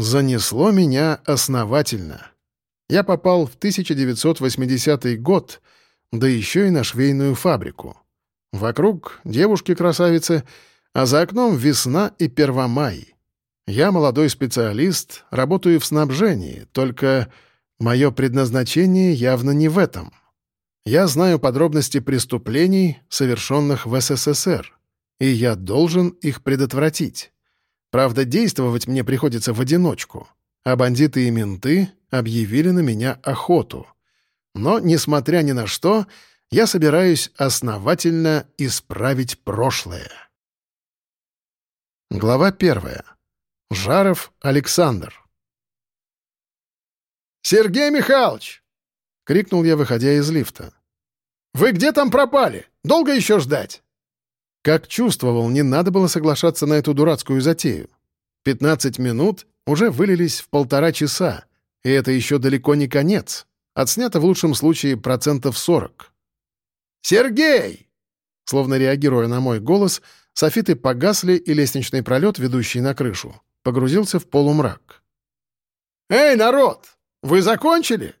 Занесло меня основательно. Я попал в 1980 год, да еще и на швейную фабрику. Вокруг девушки-красавицы, а за окном весна и первомай. Я молодой специалист, работаю в снабжении, только мое предназначение явно не в этом. Я знаю подробности преступлений, совершенных в СССР, и я должен их предотвратить. Правда, действовать мне приходится в одиночку, а бандиты и менты объявили на меня охоту. Но, несмотря ни на что, я собираюсь основательно исправить прошлое. Глава первая. Жаров Александр. «Сергей Михайлович!» — крикнул я, выходя из лифта. «Вы где там пропали? Долго еще ждать?» Как чувствовал, не надо было соглашаться на эту дурацкую затею. Пятнадцать минут уже вылились в полтора часа, и это еще далеко не конец. Отснято в лучшем случае процентов сорок. «Сергей!» Словно реагируя на мой голос, софиты погасли, и лестничный пролет, ведущий на крышу, погрузился в полумрак. «Эй, народ! Вы закончили?»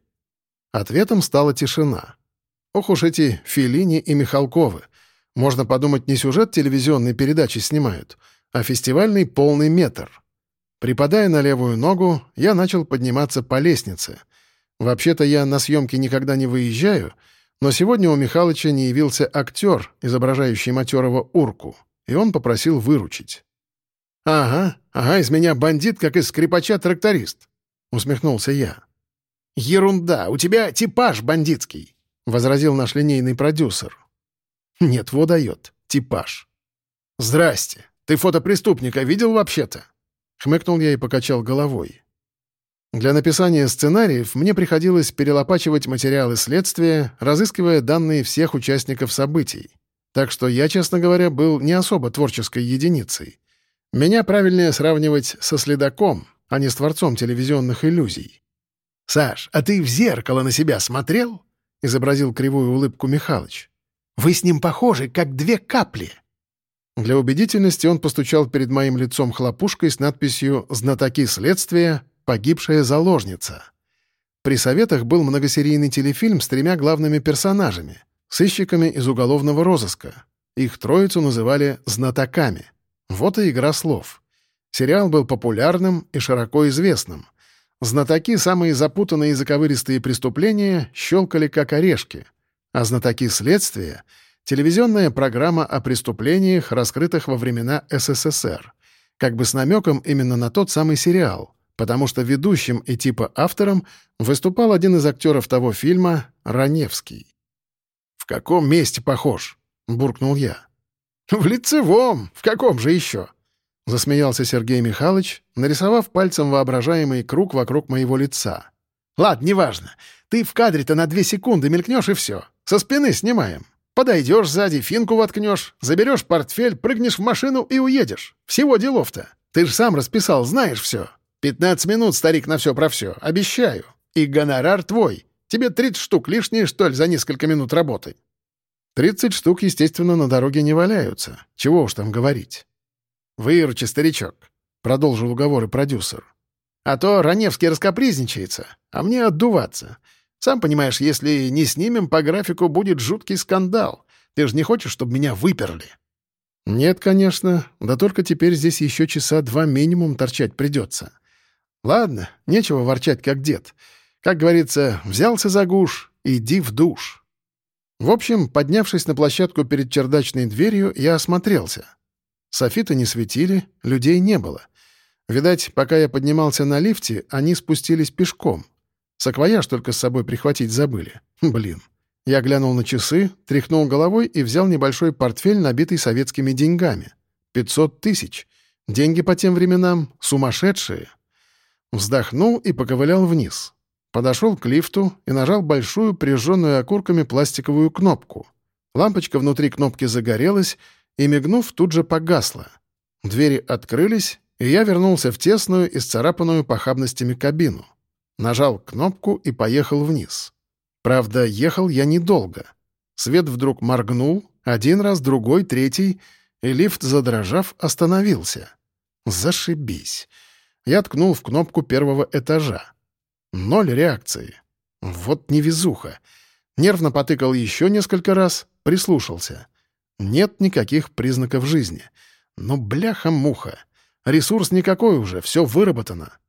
Ответом стала тишина. Ох уж эти Филини и Михалковы. Можно подумать, не сюжет телевизионной передачи снимают, а фестивальный полный метр. Припадая на левую ногу, я начал подниматься по лестнице. Вообще-то я на съемки никогда не выезжаю, но сегодня у Михалыча не явился актер, изображающий матерого урку, и он попросил выручить. «Ага, ага, из меня бандит, как из скрипача-тракторист», — усмехнулся я. «Ерунда, у тебя типаж бандитский», — возразил наш линейный продюсер. «Нет, во дает. Типаж». «Здрасте. Ты фотопреступника видел вообще-то?» Хмыкнул я и покачал головой. Для написания сценариев мне приходилось перелопачивать материалы следствия, разыскивая данные всех участников событий. Так что я, честно говоря, был не особо творческой единицей. Меня правильнее сравнивать со следаком, а не с творцом телевизионных иллюзий. «Саш, а ты в зеркало на себя смотрел?» — изобразил кривую улыбку Михалыч. «Вы с ним похожи, как две капли». Для убедительности он постучал перед моим лицом хлопушкой с надписью «Знатоки следствия. Погибшая заложница». При советах был многосерийный телефильм с тремя главными персонажами — сыщиками из уголовного розыска. Их троицу называли «знатоками». Вот и игра слов. Сериал был популярным и широко известным — Знатоки самые запутанные и заковыристые преступления щелкали как орешки, а знатоки следствия — телевизионная программа о преступлениях, раскрытых во времена СССР, как бы с намеком именно на тот самый сериал, потому что ведущим и типа автором выступал один из актеров того фильма — Раневский. «В каком месте похож?» — буркнул я. «В лицевом! В каком же еще?» Засмеялся Сергей Михайлович, нарисовав пальцем воображаемый круг вокруг моего лица. «Ладно, неважно. Ты в кадре-то на две секунды мелькнешь и все. Со спины снимаем. Подойдешь сзади, финку воткнешь, заберешь портфель, прыгнешь в машину и уедешь. Всего делов-то. Ты же сам расписал, знаешь все. Пятнадцать минут, старик, на все про все. Обещаю. И гонорар твой. Тебе тридцать штук лишние, что ли, за несколько минут работы?» Тридцать штук, естественно, на дороге не валяются. Чего уж там говорить. «Выручи, старичок», — продолжил уговоры продюсер. «А то Раневский раскопризничается, а мне отдуваться. Сам понимаешь, если не снимем по графику, будет жуткий скандал. Ты же не хочешь, чтобы меня выперли?» «Нет, конечно. Да только теперь здесь еще часа два минимум торчать придется. Ладно, нечего ворчать, как дед. Как говорится, взялся за гуш, иди в душ». В общем, поднявшись на площадку перед чердачной дверью, я осмотрелся — Софиты не светили, людей не было. Видать, пока я поднимался на лифте, они спустились пешком. Саквояж только с собой прихватить забыли. Блин. Я глянул на часы, тряхнул головой и взял небольшой портфель, набитый советскими деньгами. 500 тысяч. Деньги по тем временам сумасшедшие. Вздохнул и поковылял вниз. Подошел к лифту и нажал большую, прижженную окурками пластиковую кнопку. Лампочка внутри кнопки загорелась, и, мигнув, тут же погасла. Двери открылись, и я вернулся в тесную, исцарапанную похабностями кабину. Нажал кнопку и поехал вниз. Правда, ехал я недолго. Свет вдруг моргнул, один раз, другой, третий, и лифт, задрожав, остановился. Зашибись. я ткнул в кнопку первого этажа. Ноль реакции. Вот невезуха. Нервно потыкал еще несколько раз, прислушался. Нет никаких признаков жизни. Но бляха-муха. Ресурс никакой уже, все выработано.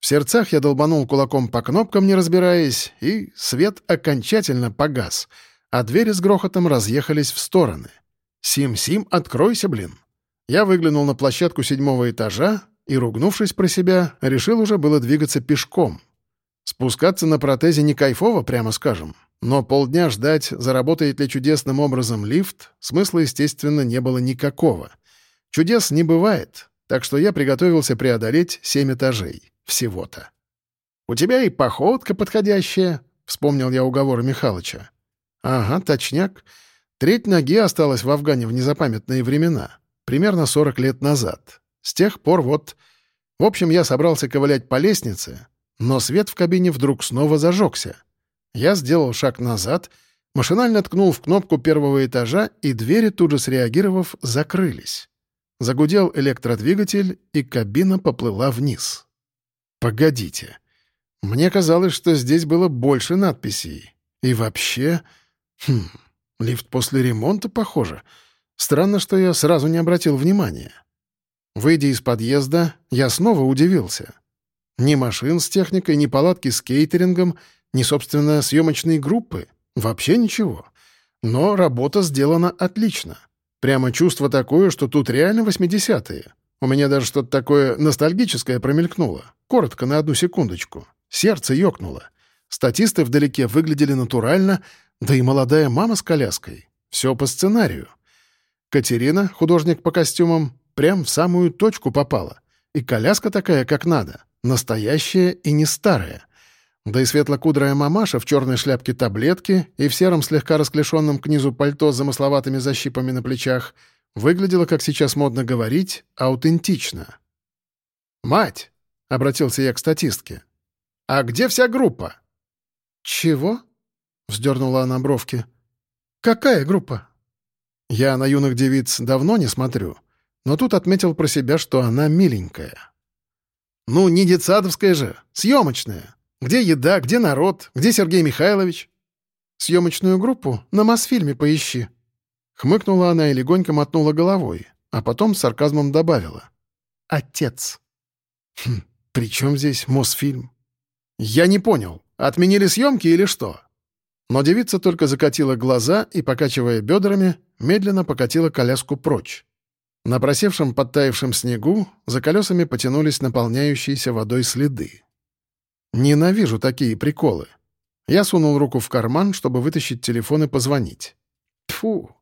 В сердцах я долбанул кулаком по кнопкам, не разбираясь, и свет окончательно погас, а двери с грохотом разъехались в стороны. «Сим-Сим, откройся, блин!» Я выглянул на площадку седьмого этажа и, ругнувшись про себя, решил уже было двигаться пешком. Спускаться на протезе не кайфово, прямо скажем, но полдня ждать, заработает ли чудесным образом лифт, смысла, естественно, не было никакого. Чудес не бывает, так что я приготовился преодолеть семь этажей. Всего-то. «У тебя и походка подходящая», — вспомнил я уговор Михалыча. «Ага, точняк. Треть ноги осталась в Афгане в незапамятные времена, примерно 40 лет назад. С тех пор вот... В общем, я собрался ковылять по лестнице, но свет в кабине вдруг снова зажегся. Я сделал шаг назад, машинально ткнул в кнопку первого этажа, и двери, тут же среагировав, закрылись. Загудел электродвигатель, и кабина поплыла вниз. Погодите. Мне казалось, что здесь было больше надписей. И вообще... Хм, лифт после ремонта, похоже. Странно, что я сразу не обратил внимания. Выйдя из подъезда, я снова удивился. Ни машин с техникой, ни палатки с кейтерингом, ни, собственно, съемочной группы. Вообще ничего. Но работа сделана отлично. Прямо чувство такое, что тут реально 80-е. У меня даже что-то такое ностальгическое промелькнуло. Коротко, на одну секундочку. Сердце ёкнуло. Статисты вдалеке выглядели натурально, да и молодая мама с коляской. Все по сценарию. Катерина, художник по костюмам, прям в самую точку попала. И коляска такая, как надо. Настоящая и не старая. Да и светлокудрая мамаша в черной шляпке таблетки и в сером слегка расклешенном к низу пальто с замысловатыми защипами на плечах — Выглядело, как сейчас модно говорить, аутентично. «Мать!» — обратился я к статистке. «А где вся группа?» «Чего?» — вздернула она бровки. «Какая группа?» Я на юных девиц давно не смотрю, но тут отметил про себя, что она миленькая. «Ну, не детсадовская же, съемочная. Где еда, где народ, где Сергей Михайлович?» «Съемочную группу на Мосфильме поищи», Хмыкнула она и легонько мотнула головой, а потом с сарказмом добавила. «Отец». «Хм, при чем здесь Мосфильм?» «Я не понял, отменили съемки или что?» Но девица только закатила глаза и, покачивая бедрами, медленно покатила коляску прочь. На просевшем подтаявшем снегу за колесами потянулись наполняющиеся водой следы. Ненавижу такие приколы. Я сунул руку в карман, чтобы вытащить телефон и позвонить. Тфу,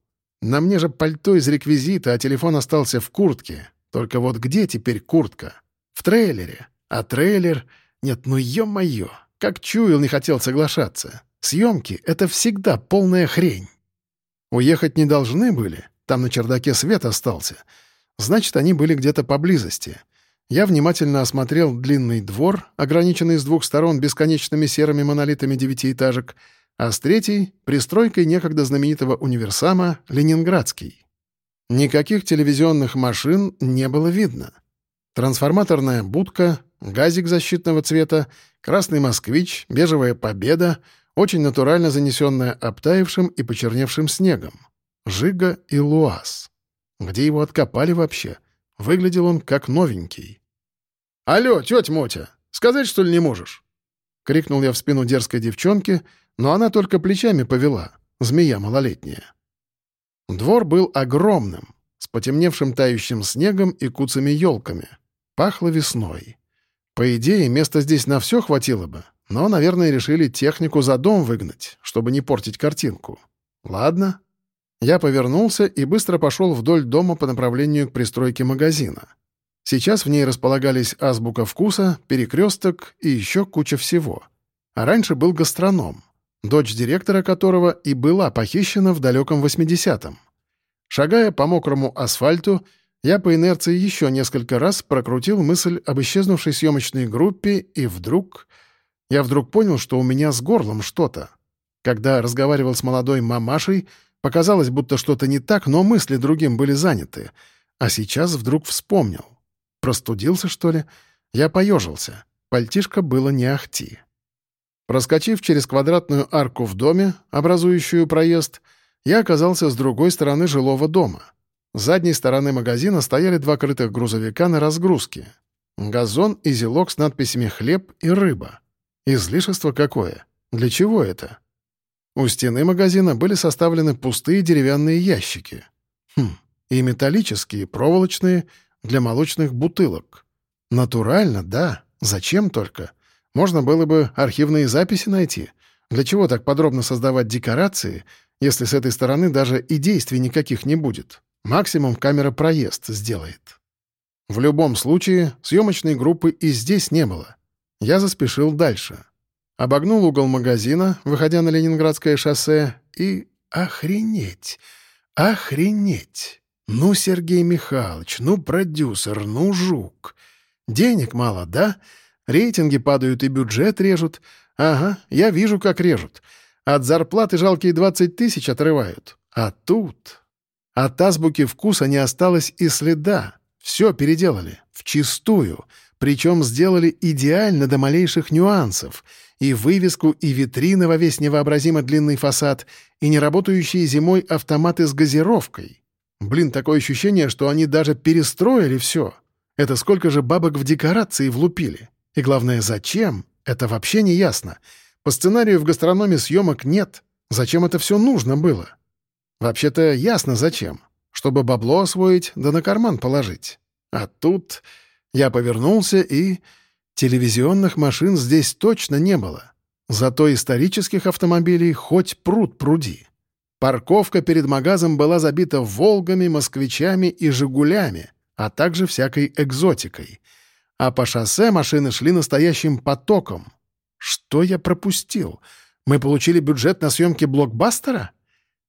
на мне же пальто из реквизита, а телефон остался в куртке. Только вот где теперь куртка? В трейлере. А трейлер... Нет, ну ё-моё, как чуял, не хотел соглашаться. Съемки — это всегда полная хрень. Уехать не должны были, там на чердаке свет остался. Значит, они были где-то поблизости. Я внимательно осмотрел длинный двор, ограниченный с двух сторон бесконечными серыми монолитами девятиэтажек, а с третьей — пристройкой некогда знаменитого универсама «Ленинградский». Никаких телевизионных машин не было видно. Трансформаторная будка, газик защитного цвета, красный «Москвич», бежевая «Победа», очень натурально занесенная обтаившим и почерневшим снегом. Жига и Луаз. Где его откопали вообще? Выглядел он как новенький. «Алло, тетя Мотя, сказать, что ли, не можешь?» — крикнул я в спину дерзкой девчонки — но она только плечами повела, змея малолетняя. Двор был огромным, с потемневшим тающим снегом и куцами елками. Пахло весной. По идее, места здесь на все хватило бы, но, наверное, решили технику за дом выгнать, чтобы не портить картинку. Ладно. Я повернулся и быстро пошел вдоль дома по направлению к пристройке магазина. Сейчас в ней располагались азбука вкуса, перекресток и еще куча всего. А раньше был гастроном дочь директора которого и была похищена в далеком 80-м. Шагая по мокрому асфальту, я по инерции еще несколько раз прокрутил мысль об исчезнувшей съемочной группе, и вдруг... Я вдруг понял, что у меня с горлом что-то. Когда разговаривал с молодой мамашей, показалось, будто что-то не так, но мысли другим были заняты. А сейчас вдруг вспомнил. Простудился, что ли? Я поежился. Пальтишко было не ахти. Проскочив через квадратную арку в доме, образующую проезд, я оказался с другой стороны жилого дома. С задней стороны магазина стояли два крытых грузовика на разгрузке. Газон и зелок с надписями «Хлеб» и «Рыба». Излишество какое? Для чего это? У стены магазина были составлены пустые деревянные ящики. Хм, и металлические, проволочные, для молочных бутылок. Натурально, да. Зачем только? Можно было бы архивные записи найти. Для чего так подробно создавать декорации, если с этой стороны даже и действий никаких не будет? Максимум камера проезд сделает. В любом случае, съемочной группы и здесь не было. Я заспешил дальше. Обогнул угол магазина, выходя на Ленинградское шоссе, и... Охренеть! Охренеть! Ну, Сергей Михайлович, ну, продюсер, ну, жук. Денег мало, да? Рейтинги падают и бюджет режут. Ага, я вижу, как режут. От зарплаты жалкие 20 тысяч отрывают. А тут... От азбуки вкуса не осталось и следа. Все переделали. Вчистую. Причем сделали идеально до малейших нюансов. И вывеску, и витрины во весь невообразимо длинный фасад, и неработающие зимой автоматы с газировкой. Блин, такое ощущение, что они даже перестроили все. Это сколько же бабок в декорации влупили? И главное, зачем? Это вообще не ясно. По сценарию в гастрономе съемок нет. Зачем это все нужно было? Вообще-то ясно зачем чтобы бабло освоить да на карман положить. А тут я повернулся и... Телевизионных машин здесь точно не было. Зато исторических автомобилей хоть пруд пруди. Парковка перед магазом была забита «Волгами», «Москвичами» и «Жигулями», а также всякой экзотикой. А по шоссе машины шли настоящим потоком. Что я пропустил? Мы получили бюджет на съемки блокбастера?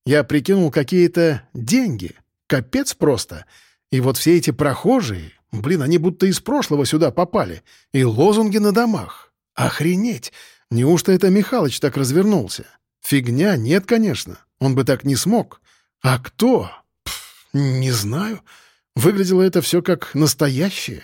Я прикинул какие-то деньги — Капец просто. И вот все эти прохожие, блин, они будто из прошлого сюда попали. И лозунги на домах. Охренеть! Неужто это Михалыч так развернулся? Фигня, нет, конечно. Он бы так не смог. А кто? Пф, не знаю. Выглядело это все как настоящее.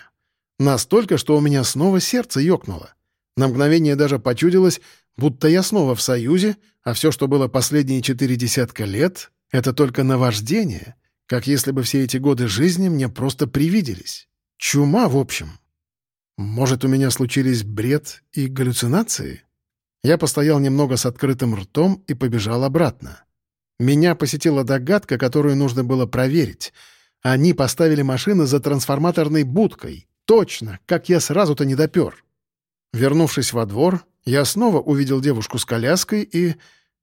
Настолько, что у меня снова сердце ёкнуло. На мгновение даже почудилось, будто я снова в Союзе, а все, что было последние четыре десятка лет, — это только наваждение — как если бы все эти годы жизни мне просто привиделись. Чума, в общем. Может, у меня случились бред и галлюцинации? Я постоял немного с открытым ртом и побежал обратно. Меня посетила догадка, которую нужно было проверить. Они поставили машины за трансформаторной будкой. Точно, как я сразу-то не допер. Вернувшись во двор, я снова увидел девушку с коляской, и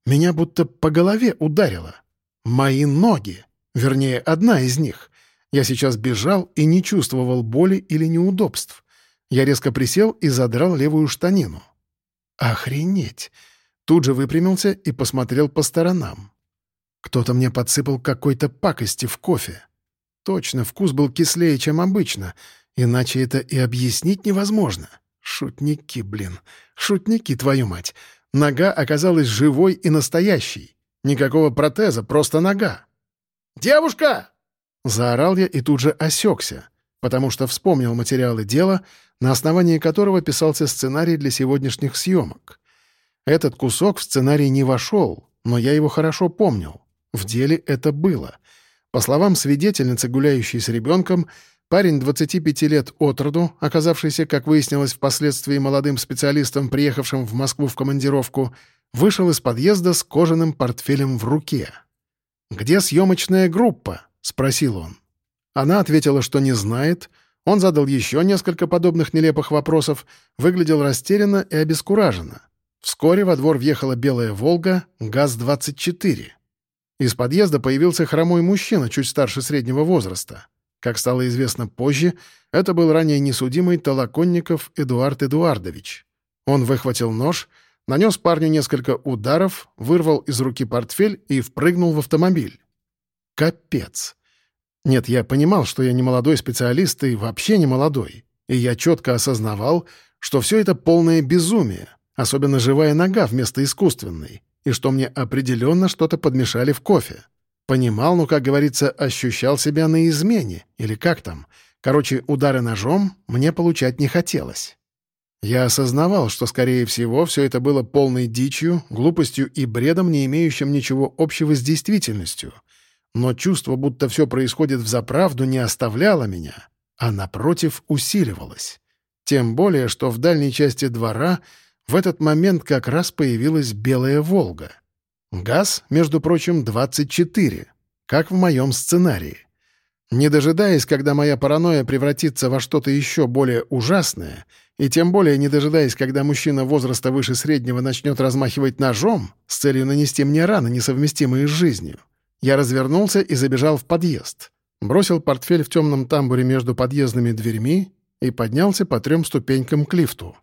меня будто по голове ударило. Мои ноги. Вернее, одна из них. Я сейчас бежал и не чувствовал боли или неудобств. Я резко присел и задрал левую штанину. Охренеть! Тут же выпрямился и посмотрел по сторонам. Кто-то мне подсыпал какой-то пакости в кофе. Точно, вкус был кислее, чем обычно, иначе это и объяснить невозможно. Шутники, блин, шутники, твою мать. Нога оказалась живой и настоящей. Никакого протеза, просто нога. «Девушка!» Заорал я и тут же осекся, потому что вспомнил материалы дела, на основании которого писался сценарий для сегодняшних съемок. Этот кусок в сценарий не вошел, но я его хорошо помнил. В деле это было. По словам свидетельницы, гуляющей с ребенком, парень 25 лет от роду, оказавшийся, как выяснилось впоследствии, молодым специалистом, приехавшим в Москву в командировку, вышел из подъезда с кожаным портфелем в руке. «Где съемочная группа?» — спросил он. Она ответила, что не знает. Он задал еще несколько подобных нелепых вопросов, выглядел растерянно и обескураженно. Вскоре во двор въехала белая «Волга» ГАЗ-24. Из подъезда появился хромой мужчина, чуть старше среднего возраста. Как стало известно позже, это был ранее несудимый Толоконников Эдуард Эдуардович. Он выхватил нож — нанес парню несколько ударов, вырвал из руки портфель и впрыгнул в автомобиль. Капец. Нет, я понимал, что я не молодой специалист и вообще не молодой. И я четко осознавал, что все это полное безумие, особенно живая нога вместо искусственной, и что мне определенно что-то подмешали в кофе. Понимал, ну, как говорится, ощущал себя на измене, или как там, Короче, удары ножом мне получать не хотелось. Я осознавал, что, скорее всего, все это было полной дичью, глупостью и бредом, не имеющим ничего общего с действительностью. Но чувство, будто все происходит взаправду, не оставляло меня, а, напротив, усиливалось. Тем более, что в дальней части двора в этот момент как раз появилась белая «Волга». Газ, между прочим, 24, как в моем сценарии. Не дожидаясь, когда моя паранойя превратится во что-то еще более ужасное, и тем более не дожидаясь, когда мужчина возраста выше среднего начнет размахивать ножом с целью нанести мне раны, несовместимые с жизнью, я развернулся и забежал в подъезд. Бросил портфель в темном тамбуре между подъездными дверьми и поднялся по трем ступенькам к лифту.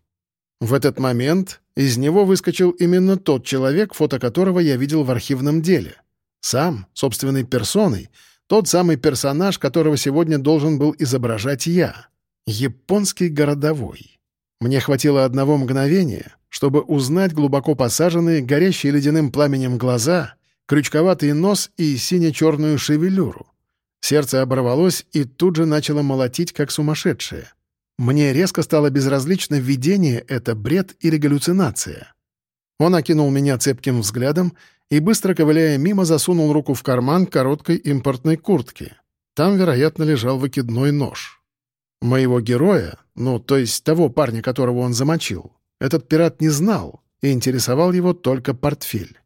В этот момент из него выскочил именно тот человек, фото которого я видел в архивном деле. Сам, собственной персоной — тот самый персонаж, которого сегодня должен был изображать я. Японский городовой. Мне хватило одного мгновения, чтобы узнать глубоко посаженные, горящие ледяным пламенем глаза, крючковатый нос и сине-черную шевелюру. Сердце оборвалось и тут же начало молотить, как сумасшедшее. Мне резко стало безразлично, видение — это бред или галлюцинация. Он окинул меня цепким взглядом и, быстро ковыляя мимо, засунул руку в карман короткой импортной куртки. Там, вероятно, лежал выкидной нож. Моего героя, ну, то есть того парня, которого он замочил, этот пират не знал, и интересовал его только портфель.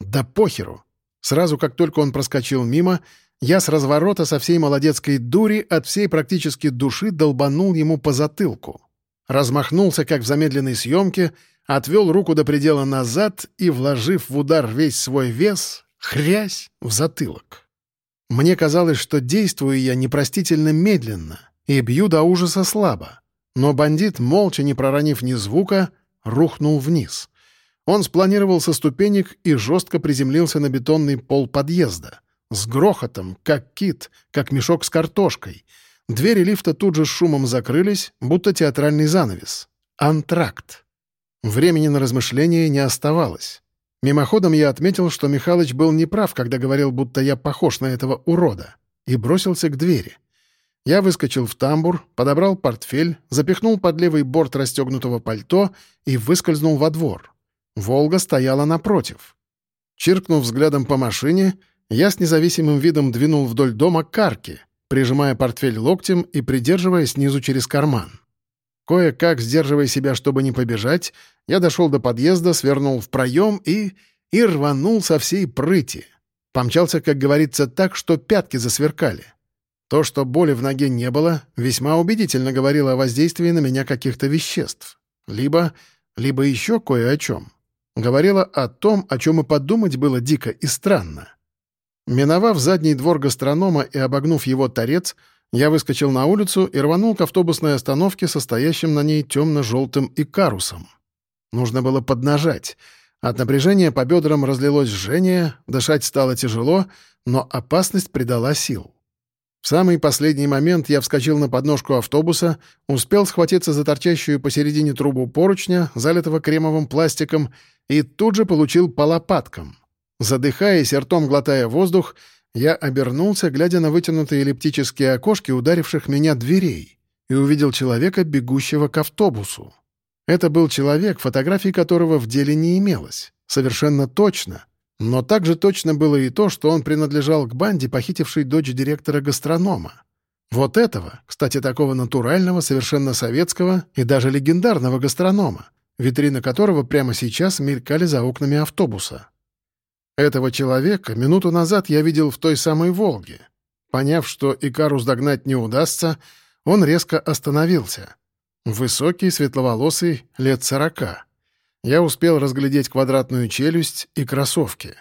Да похеру! Сразу, как только он проскочил мимо, я с разворота со всей молодецкой дури от всей практически души долбанул ему по затылку. Размахнулся, как в замедленной съемке, отвел руку до предела назад и, вложив в удар весь свой вес, хрясь в затылок. Мне казалось, что действую я непростительно медленно и бью до ужаса слабо. Но бандит, молча не проронив ни звука, рухнул вниз. Он спланировал со ступенек и жестко приземлился на бетонный пол подъезда. С грохотом, как кит, как мешок с картошкой. Двери лифта тут же с шумом закрылись, будто театральный занавес. Антракт. Времени на размышления не оставалось. Мимоходом я отметил, что Михалыч был неправ, когда говорил, будто я похож на этого урода, и бросился к двери. Я выскочил в тамбур, подобрал портфель, запихнул под левый борт расстегнутого пальто и выскользнул во двор. «Волга» стояла напротив. Чиркнув взглядом по машине, я с независимым видом двинул вдоль дома к арке, прижимая портфель локтем и придерживая снизу через карман. Кое-как, сдерживая себя, чтобы не побежать, я дошел до подъезда, свернул в проем и... и рванул со всей прыти. Помчался, как говорится, так, что пятки засверкали. То, что боли в ноге не было, весьма убедительно говорило о воздействии на меня каких-то веществ. Либо... либо еще кое о чем. Говорило о том, о чем и подумать было дико и странно. Миновав задний двор гастронома и обогнув его торец, я выскочил на улицу и рванул к автобусной остановке, состоящим на ней темно-желтым икарусом. Нужно было поднажать. От напряжения по бедрам разлилось жжение, дышать стало тяжело, но опасность придала сил. В самый последний момент я вскочил на подножку автобуса, успел схватиться за торчащую посередине трубу поручня, залитого кремовым пластиком, и тут же получил по лопаткам. Задыхаясь и ртом глотая воздух, я обернулся, глядя на вытянутые эллиптические окошки ударивших меня дверей, и увидел человека, бегущего к автобусу. Это был человек, фотографии которого в деле не имелось. Совершенно точно. Но также точно было и то, что он принадлежал к банде, похитившей дочь директора гастронома. Вот этого, кстати, такого натурального, совершенно советского и даже легендарного гастронома, витрины которого прямо сейчас мелькали за окнами автобуса. Этого человека минуту назад я видел в той самой «Волге». Поняв, что Икарус догнать не удастся, он резко остановился. Высокий, светловолосый, лет сорока. Я успел разглядеть квадратную челюсть и кроссовки.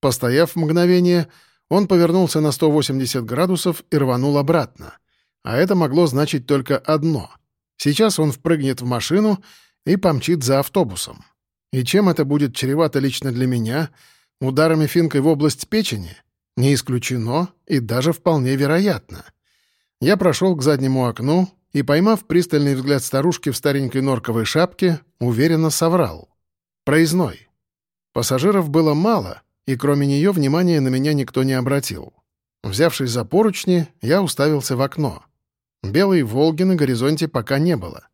Постояв мгновение, он повернулся на 180 градусов и рванул обратно. А это могло значить только одно. Сейчас он впрыгнет в машину и помчит за автобусом. И чем это будет чревато лично для меня — Ударами финкой в область печени? Не исключено и даже вполне вероятно. Я прошел к заднему окну и, поймав пристальный взгляд старушки в старенькой норковой шапке, уверенно соврал. Проездной. Пассажиров было мало, и кроме нее внимания на меня никто не обратил. Взявшись за поручни, я уставился в окно. Белой «Волги» на горизонте пока не было.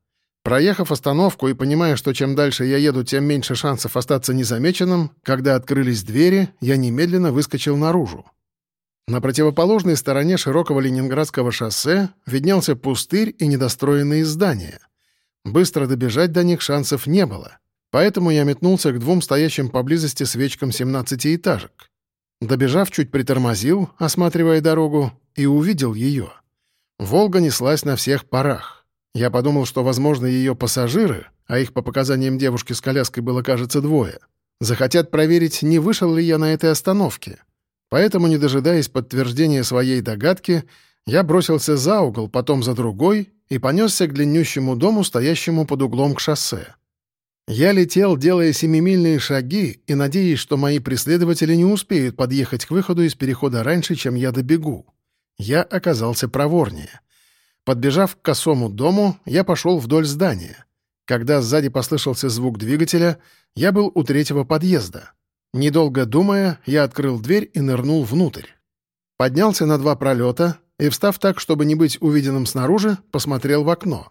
Проехав остановку и понимая, что чем дальше я еду, тем меньше шансов остаться незамеченным, когда открылись двери, я немедленно выскочил наружу. На противоположной стороне широкого Ленинградского шоссе виднелся пустырь и недостроенные здания. Быстро добежать до них шансов не было, поэтому я метнулся к двум стоящим поблизости свечкам семнадцатиэтажек. Добежав, чуть притормозил, осматривая дорогу, и увидел ее. «Волга» неслась на всех парах. Я подумал, что, возможно, ее пассажиры, а их по показаниям девушки с коляской было, кажется, двое, захотят проверить, не вышел ли я на этой остановке. Поэтому, не дожидаясь подтверждения своей догадки, я бросился за угол, потом за другой и понесся к длиннющему дому, стоящему под углом к шоссе. Я летел, делая семимильные шаги, и надеясь, что мои преследователи не успеют подъехать к выходу из перехода раньше, чем я добегу. Я оказался проворнее. Подбежав к косому дому, я пошел вдоль здания. Когда сзади послышался звук двигателя, я был у третьего подъезда. Недолго думая, я открыл дверь и нырнул внутрь. Поднялся на два пролета и, встав так, чтобы не быть увиденным снаружи, посмотрел в окно.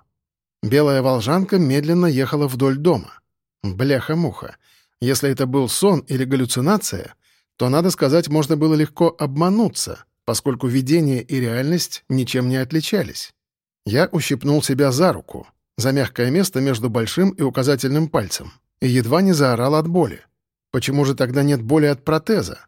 Белая волжанка медленно ехала вдоль дома. Бляха-муха. Если это был сон или галлюцинация, то, надо сказать, можно было легко обмануться, поскольку видение и реальность ничем не отличались. Я ущипнул себя за руку, за мягкое место между большим и указательным пальцем, и едва не заорал от боли. Почему же тогда нет боли от протеза?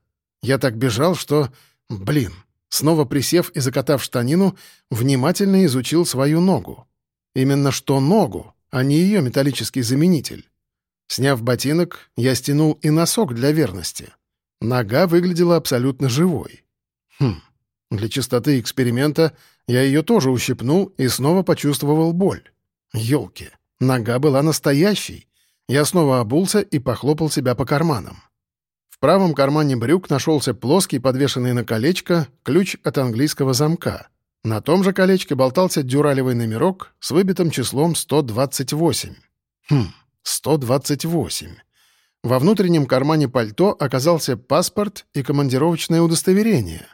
Я так бежал, что... Блин. Снова присев и закатав штанину, внимательно изучил свою ногу. Именно что ногу, а не ее металлический заменитель. Сняв ботинок, я стянул и носок для верности. Нога выглядела абсолютно живой. Хм, для чистоты эксперимента я ее тоже ущипнул и снова почувствовал боль. Ёлки, нога была настоящей. Я снова обулся и похлопал себя по карманам. В правом кармане брюк нашелся плоский, подвешенный на колечко, ключ от английского замка. На том же колечке болтался дюралевый номерок с выбитым числом 128. Хм, 128. Во внутреннем кармане пальто оказался паспорт и командировочное удостоверение.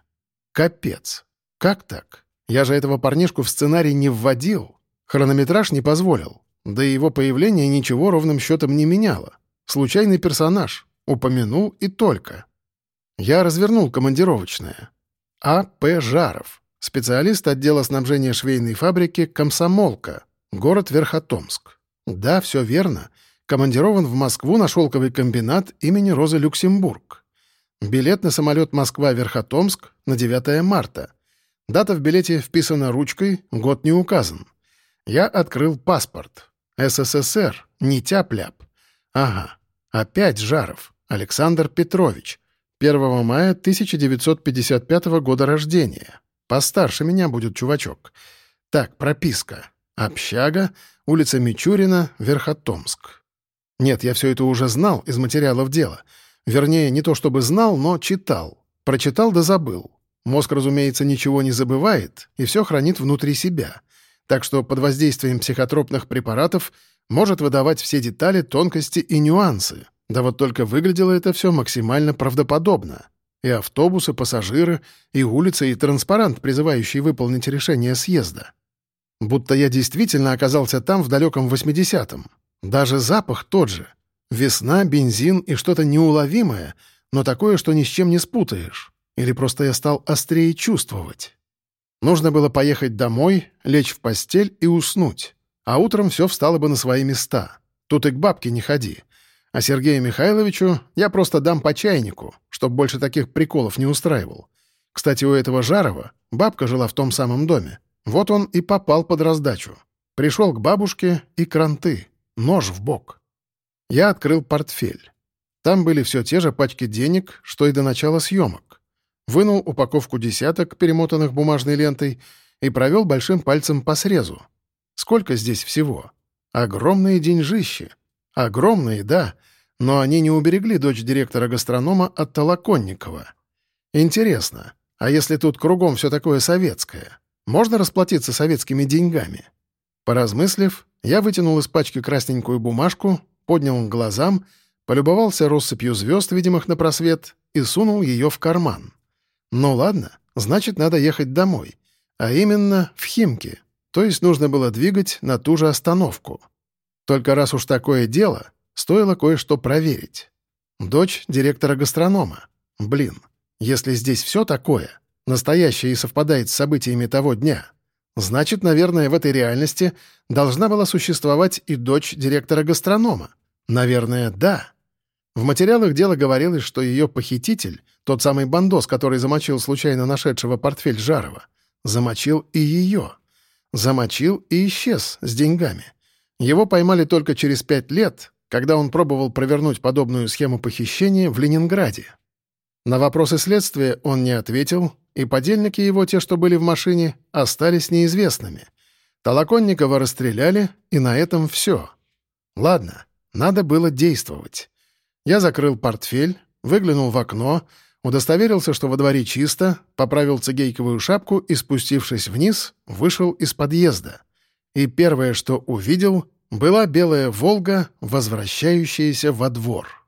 Капец. Как так? Я же этого парнишку в сценарий не вводил. Хронометраж не позволил. Да и его появление ничего ровным счетом не меняло. Случайный персонаж. Упомянул и только. Я развернул командировочное. А. П. Жаров. Специалист отдела снабжения швейной фабрики «Комсомолка», город Верхотомск. Да, все верно командирован в Москву на шелковый комбинат имени Розы Люксембург. Билет на самолет Москва-Верхотомск на 9 марта. Дата в билете вписана ручкой, год не указан. Я открыл паспорт. СССР, не тяп-ляп. Ага, опять Жаров, Александр Петрович. 1 мая 1955 года рождения. Постарше меня будет чувачок. Так, прописка. Общага, улица Мичурина, Верхотомск. Нет, я все это уже знал из материалов дела. Вернее, не то чтобы знал, но читал. Прочитал да забыл. Мозг, разумеется, ничего не забывает и все хранит внутри себя. Так что под воздействием психотропных препаратов может выдавать все детали, тонкости и нюансы. Да вот только выглядело это все максимально правдоподобно. И автобусы, пассажиры, и улицы, и транспарант, призывающий выполнить решение съезда. Будто я действительно оказался там в далеком 80-м. Даже запах тот же. Весна, бензин и что-то неуловимое, но такое, что ни с чем не спутаешь. Или просто я стал острее чувствовать. Нужно было поехать домой, лечь в постель и уснуть. А утром все встало бы на свои места. Тут и к бабке не ходи. А Сергею Михайловичу я просто дам по чайнику, чтоб больше таких приколов не устраивал. Кстати, у этого Жарова бабка жила в том самом доме. Вот он и попал под раздачу. Пришел к бабушке и кранты. Нож в бок. Я открыл портфель. Там были все те же пачки денег, что и до начала съемок. Вынул упаковку десяток, перемотанных бумажной лентой, и провел большим пальцем по срезу. Сколько здесь всего? Огромные деньжищи. Огромные, да, но они не уберегли дочь директора-гастронома от Толоконникова. Интересно, а если тут кругом все такое советское, можно расплатиться советскими деньгами? Поразмыслив, я вытянул из пачки красненькую бумажку, поднял к глазам, полюбовался россыпью звезд, видимых на просвет, и сунул ее в карман. Ну ладно, значит, надо ехать домой. А именно в Химки. то есть нужно было двигать на ту же остановку. Только раз уж такое дело, стоило кое-что проверить. Дочь директора гастронома. Блин, если здесь все такое, настоящее и совпадает с событиями того дня, значит, наверное, в этой реальности должна была существовать и дочь директора гастронома. Наверное, да. В материалах дела говорилось, что ее похититель, тот самый бандос, который замочил случайно нашедшего портфель Жарова, замочил и ее. Замочил и исчез с деньгами. Его поймали только через пять лет, когда он пробовал провернуть подобную схему похищения в Ленинграде. На вопросы следствия он не ответил, и подельники его, те, что были в машине, остались неизвестными. Толоконникова расстреляли, и на этом все. Ладно, надо было действовать. Я закрыл портфель, выглянул в окно, удостоверился, что во дворе чисто, поправил цигейковую шапку и, спустившись вниз, вышел из подъезда. И первое, что увидел, была белая «Волга», возвращающаяся во двор.